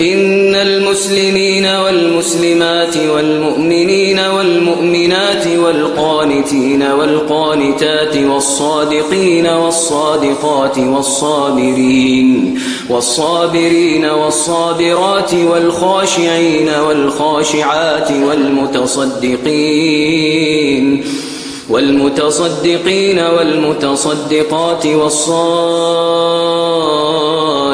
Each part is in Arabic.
إن المسلمين والمسلمات والمؤمنين والمؤمنات والقانتين والقانتات والصادقين والصادقات والصابرين والصابرين والصابرات والخاشعين والخاشعات والمتصدقين والمتصدقين والمتصدقات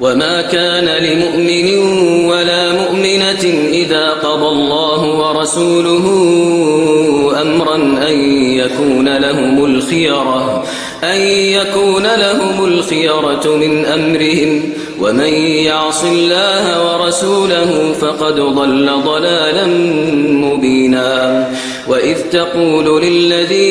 وما كان لمؤمن ولا مؤمنة إذا قضى الله ورسوله أمرا أن يكون لهم الخيرة أن يكون لهم الخيرة من أمرهم. ومن يعص الله ورسوله فقد ضل ضلالا مبينا. وإذ تقول للذي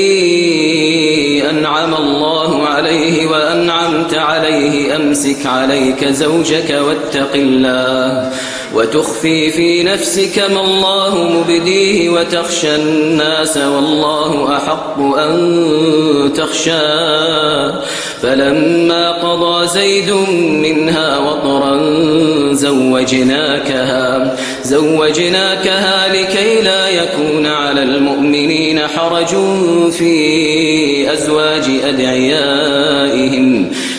أنعم الله عليه وأنعمت عليه أمسك عليك زوجك واتق الله وتخفي في نفسك ما الله مبديه وتخشى الناس والله أحق أن تخشاه فلما قضى زيد منها وطرا زوجناكها زوجناكها لكي لا يكون على المؤمنين حرج في أزواج أدعيائهم.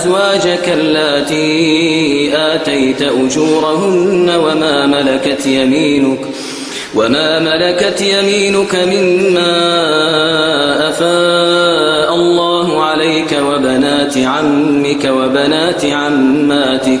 أزواجك اللاتي آتيت أجورهن وما ملكت يمينك وما ملكت يمينك مما أفاء الله عليك وبنات عمك وبنات عماتك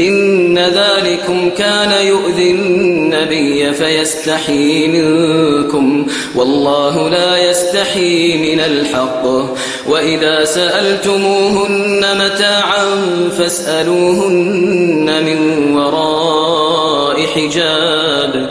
إن ذلكم كان يؤذي النبي فيستحي منكم. والله لا يستحي من الحق. وإذا سألتموهن متاعا فاسألوهن من وراء حجاب.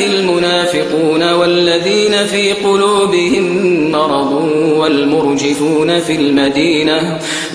المنافقون والذين في قلوبهم مرض والمرجفون في المدينة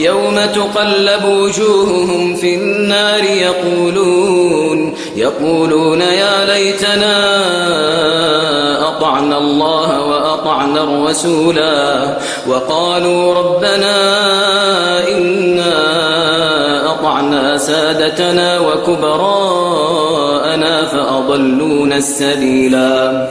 يوم تقلب وجوههم في النار يقولون يقولون يا ليتنا أطعنا الله وأطعنا الرسولا وقالوا ربنا إنا أطعنا سادتنا وكبراءنا فأضلونا السبيلا.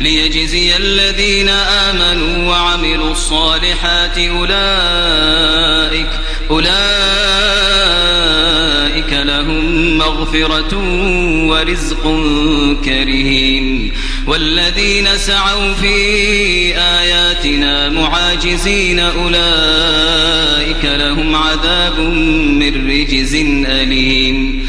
ليجزي الذين آمنوا وعملوا الصالحات أولئك أولئك لهم مغفرة ورزق كريم. والذين سعوا في آياتنا معاجزين أولئك لهم عذاب من رجز أليم.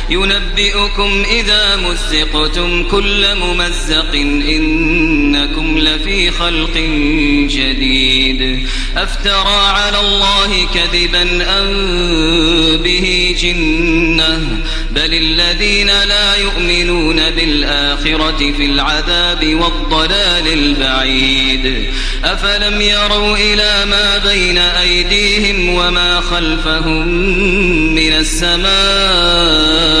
ينبئكم إذا مزقتم كل ممزق إنكم لفي خلق جديد. أفترى على الله كذبا أم به جنة؟ بل الذين لا يؤمنون بالآخرة في العذاب والضلال البعيد. أفلم يروا إلى ما بين أيديهم وما خلفهم من السماء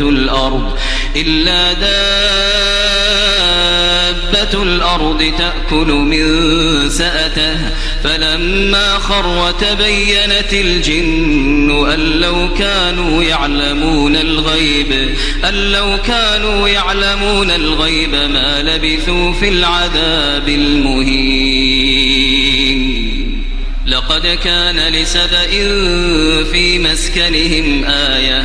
الأرض إلا دابة الأرض تأكل من سأته. فلما خر تبينت الجن أن لو كانوا يعلمون الغيب أن لو كانوا يعلمون الغيب ما لبثوا في العذاب المهين. لقد كان لسبأ في مسكنهم آية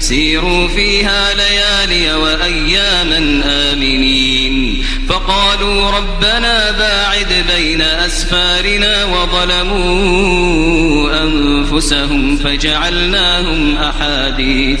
سيروا فيها ليالي وأياما آمنين. فقالوا ربنا باعد بين أسفارنا وظلموا أنفسهم فجعلناهم أحاديث.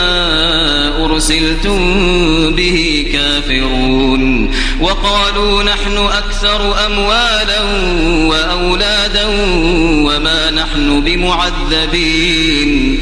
أرسلتم به كافرون وقالوا نحن أكثر أموالا وأولادا وما نحن بمعذبين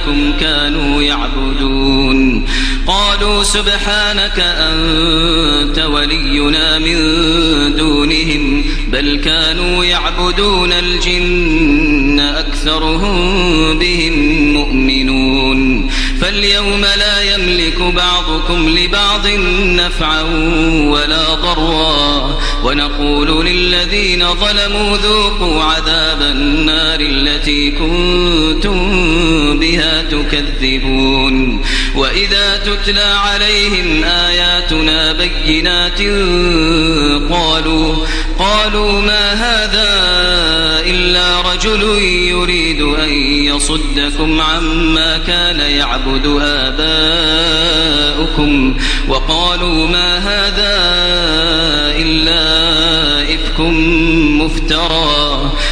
إياكم كانوا يعبدون. قالوا سبحانك أنت ولينا من دونهم بل كانوا يعبدون الجن أكثرهم بهم مؤمنون. فاليوم لا يملك بعضكم لبعض نفعا ولا ضرا ونقول للذين ظلموا ذوقوا عذاب النار. التي كنتم بها تكذبون. وإذا تتلى عليهم آياتنا بينات قالوا قالوا ما هذا إلا رجل يريد أن يصدكم عما كان يعبد آباؤكم. وقالوا ما هذا إلا إفك مفترى.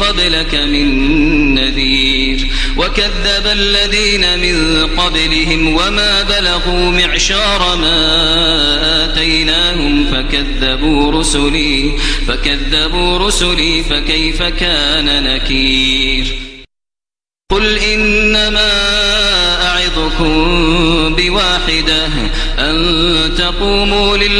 قبلك من نذير. وكذب الذين من قبلهم وما بلغوا معشار ما آتيناهم فكذبوا رسلي فكذبوا رسلي فكيف كان نكير؟ قل إنما أعظكم بواحدة أن تقوموا لله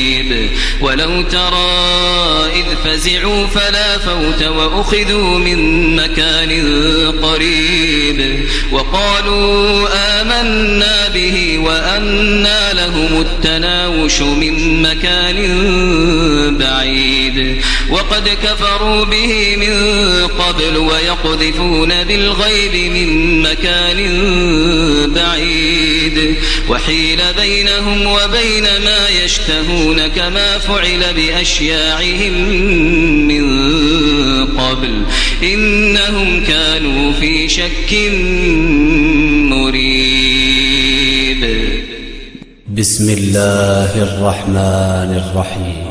ولو ترى إذ فزعوا فلا فوت وأخذوا من مكان قريب. وقالوا آمنا به وأنا لهم التناوش من مكان بعيد. وقد كفروا به من قبل ويقذفون بالغيب من مكان بعيد. وحيل بينهم وبين ما يشتهون كما فعل بأشياعهم من قبل. إنهم كانوا في شك مريب. بسم الله الرحمن الرحيم.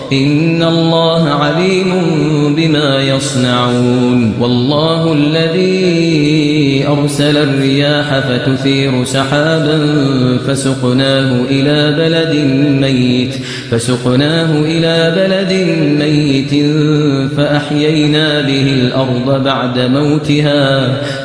إن الله عليم بما يصنعون. والله الذي أرسل الرياح فتثير سحابا فسقناه إلى بلد ميت فسقناه إلى بلد ميت فأحيينا به الأرض بعد موتها.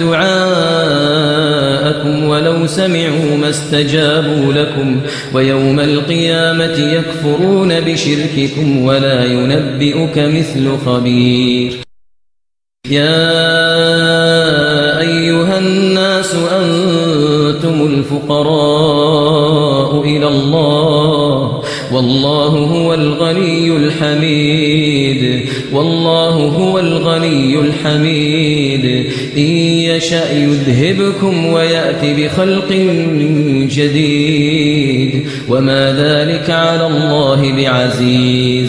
دعاءكم ولو سمعوا ما استجابوا لكم ويوم القيامة يكفرون بشرككم ولا ينبئك مثل خبير. يا أيها الناس أنتم الفقراء إلى الله. والله هو الغني الحميد. والله هو الغني الحميد. إن يشأ يذهبكم ويأتي بخلق جديد. وما ذلك على الله بعزيز.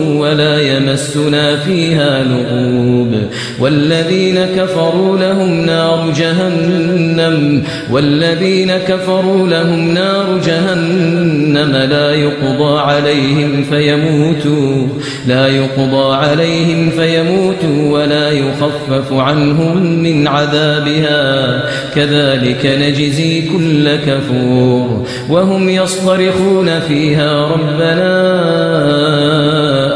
ولا يمسنا فيها لغوب. والذين كفروا لهم نار جهنم والذين كفروا لهم نار جهنم لا يقضى عليهم فيموتوا لا يقضى عليهم فيموتوا ولا يخفف عنهم من عذابها. كذلك نجزي كل كفور. وهم يصطرخون فيها ربنا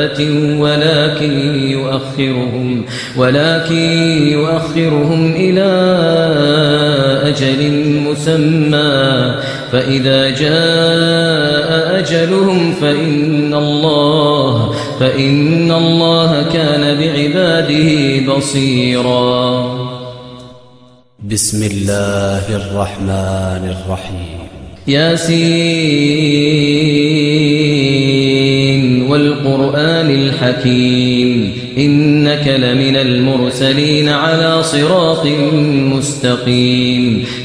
دابة ولكن يؤخرهم ولكن يؤخرهم إلى أجل مسمى. فإذا جاء أجلهم فإن الله فإن الله كان بعباده بصيراً. بسم الله الرحمن الرحيم. ياسين والقرآن الحكيم إنك لمن المرسلين على صراط مستقيم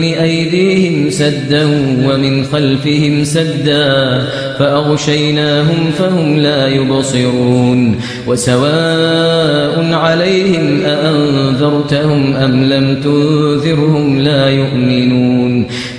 بين أيديهم سدا ومن خلفهم سدا فأغشيناهم فهم لا يبصرون وسواء عليهم أأنذرتهم أم لم تنذرهم لا يؤمنون